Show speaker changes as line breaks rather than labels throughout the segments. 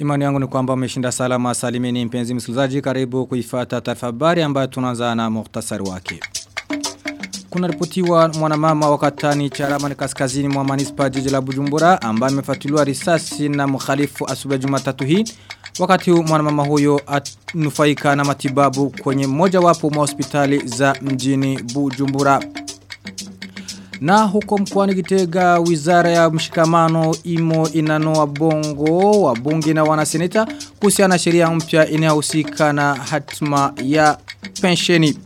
Imani yangu ni kwamba umeshinda salama salimini mpenzi msikilizaji karibu kuifata taarifa habari ambayo tunaanza na muhtasari wake. Kuna ripotiwa mwanamama wa katani cha Ramani kaskazini mwa manispa jiji la Bujumbura ambaye amefuatiliwa risasi na mkhalifu asubuhi ya Jumatatu hii wakati mwanamama huyo anufaika na matibabu kwenye moja wapo hospitali za mjini Bujumbura. Na huko mkwani kitega wizara ya mshikamano imo inanoa bongo wa bunge na wanaseneta kuhusiana na sheria mpya inayohusika na hatima ya pensheni.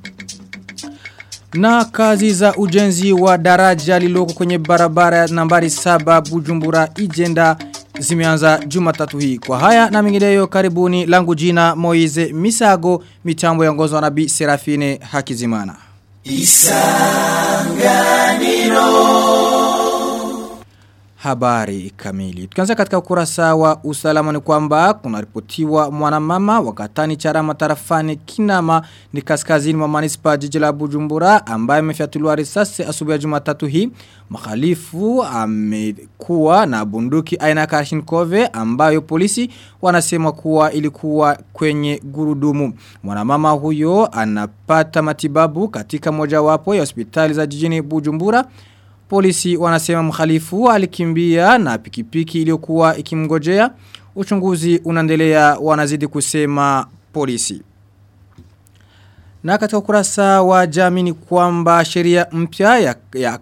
Na kazi za ujenzi wa daraja liloko kwenye barabara nambari saba Bujumbura Ijenda zimeanza Jumatatu hii. Kwa haya na mengineyo karibuni langu jina Moize Misago mitambo ya ngozo na Bi Serafine Hakizimana. Isanganiro Habari kamili. Tukianza katika ukurasa wa usalama ni kwamba kuna ripotiwa mwanamama wakatani charama tarafani kinama ni kaskazini mwa manispa jiji la Bujumbura ambaye amefyatuliwa risasi asubuhi ya Jumatatu hii. Makhalifu amekuwa na bunduki aina ya Kalashnikov ambayo polisi wanasema kuwa ilikuwa kwenye gurudumu. Mwanamama huyo anapata matibabu katika mojawapo ya hospitali za jijini Bujumbura. Polisi wanasema mkhalifu alikimbia na pikipiki iliyokuwa ikimgojea. Uchunguzi unaendelea wanazidi kusema polisi. Na katika ukurasa wa jamii ni kwamba sheria mpya ya, ya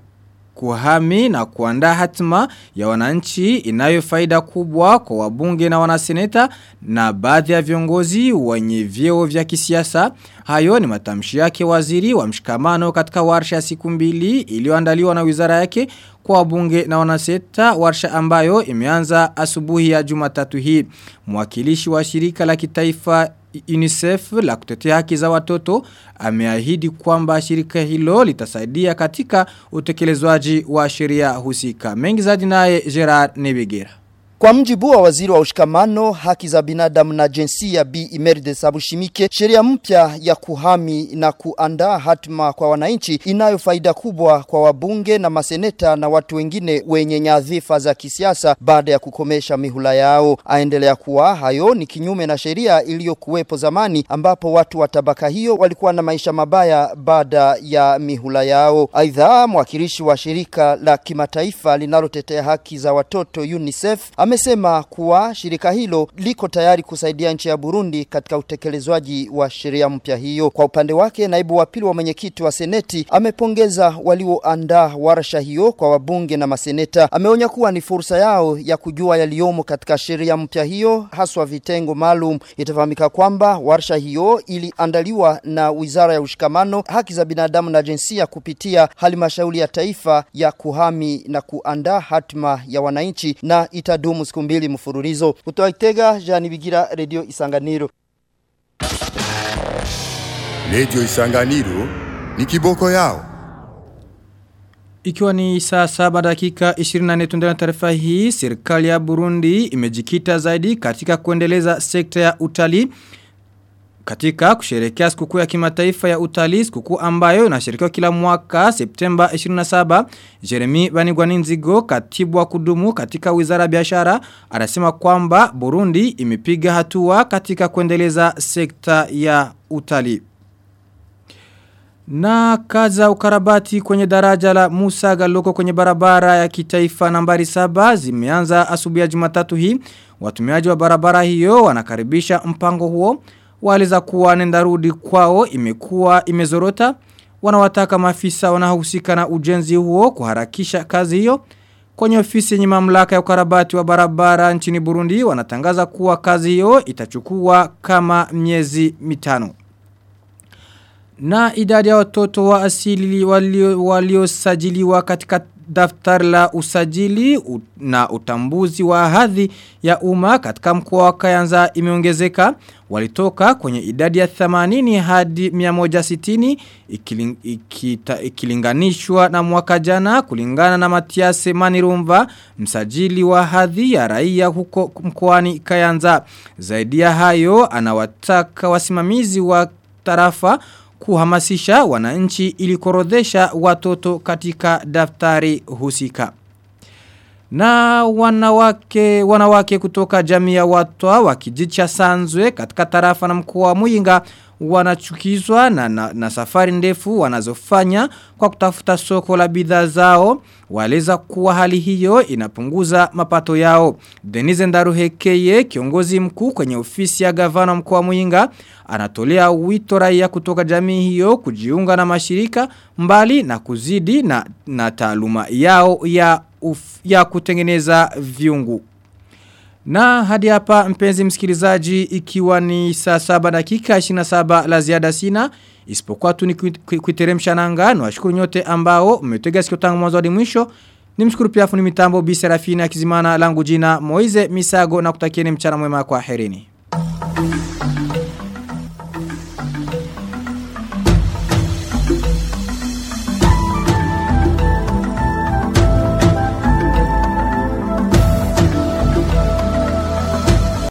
kuhami na kuandaa hatima ya wananchi inayo faida kubwa kwa wabunge na wanaseneta na baadhi ya viongozi wenye vyeo vya kisiasa. Hayo ni matamshi yake waziri wa mshikamano katika warsha ya siku mbili iliyoandaliwa na wizara yake kwa wabunge na wanaseta warsha ambayo imeanza asubuhi ya Jumatatu hii. Mwakilishi wa shirika la kitaifa UNICEF la kutetea haki za watoto ameahidi kwamba shirika hilo litasaidia katika utekelezwaji wa sheria husika. Mengi zaidi naye Gerard Nebegera.
Kwa mjibu wa waziri wa ushikamano, haki za binadamu na jinsia Bi Imeride Sabushimike, sheria mpya ya kuhami na kuandaa hatima kwa wananchi inayo faida kubwa kwa wabunge na maseneta na watu wengine wenye nyadhifa za kisiasa baada ya kukomesha mihula yao. Aendelea kuwa hayo ni kinyume na sheria iliyokuwepo zamani ambapo watu wa tabaka hiyo walikuwa na maisha mabaya baada ya mihula yao. Aidha, mwakilishi wa shirika la kimataifa linalotetea haki za watoto UNICEF amesema kuwa shirika hilo liko tayari kusaidia nchi ya Burundi katika utekelezwaji wa sheria mpya hiyo. Kwa upande wake, naibu wa pili wa mwenyekiti wa seneti amepongeza walioandaa warsha hiyo kwa wabunge na maseneta. Ameonya kuwa ni fursa yao ya kujua yaliyomo katika sheria mpya hiyo, haswa vitengo maalum. Itafahamika kwamba warsha hiyo iliandaliwa na Wizara ya Ushikamano, Haki za Binadamu na Jinsia kupitia halmashauri ya taifa ya kuhami na kuandaa hatima ya wananchi na itadumu siku mbili mfululizo. Kutoa Itega, Jani Bigira, Radio Isanganiro.
Radio Isanganiro ni kiboko yao.
Ikiwa ni saa saba dakika 24 na taarifa hii, serikali ya Burundi imejikita zaidi katika kuendeleza sekta ya utalii katika kusherekea sikukuu ya kimataifa ya utalii sikukuu ambayo inasherekewa kila mwaka Septemba 27 Jeremy Banigwaninzigo katibu wa kudumu katika Wizara ya Biashara anasema kwamba Burundi imepiga hatua katika kuendeleza sekta ya utalii na kaza ukarabati kwenye daraja la Musa Galoko kwenye barabara ya kitaifa nambari saba zimeanza asubuhi ya Jumatatu hii. Watumiaji wa barabara hiyo wanakaribisha mpango huo. Waliza kuwa nenda rudi kwao imekuwa imezorota. Wanawataka maafisa wanahusika na ujenzi huo kuharakisha kazi hiyo. Kwenye ofisi yenye mamlaka ya ukarabati wa barabara nchini Burundi wanatangaza kuwa kazi hiyo itachukua kama miezi mitano. Na idadi ya watoto wa asili waliosajiliwa walio katika daftari la usajili na utambuzi wa hadhi ya umma katika mkoa wa Kayanza imeongezeka. Walitoka kwenye idadi ya 80 hadi 160 ikiling, ikita, ikilinganishwa na mwaka jana kulingana na Matiase Manirumva msajili wa hadhi ya raia huko mkoani Kayanza. Zaidi ya hayo anawataka wasimamizi wa tarafa kuhamasisha wananchi ili korodhesha watoto katika daftari husika. Na wanawake wanawake kutoka jamii ya watu wa kijicha cha Sanzwe katika tarafa na mkua wa Muyinga wanachukizwa na, na, na safari ndefu wanazofanya kwa kutafuta soko la bidhaa zao waleza kuwa hali hiyo inapunguza mapato yao. Denise Ndaruhekeye kiongozi mkuu kwenye ofisi ya gavana mkoa wa Muyinga anatolea wito raia kutoka jamii hiyo kujiunga na mashirika mbali na kuzidi na, na taaluma yao ya, uf, ya kutengeneza viungu na hadi hapa mpenzi msikilizaji ikiwa ni saa saba dakika 27 la ziada sina isipokuwa tu ni kuiteremsha nanga na washukuru nyote ambao mmetega sikio tangu mwanzo hadi mwisho nimshukuru pia fundi mitambo Bi Serafina Kizimana langu jina Moize Misago na kutakieni mchana mwema kwa herini.